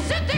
sit there.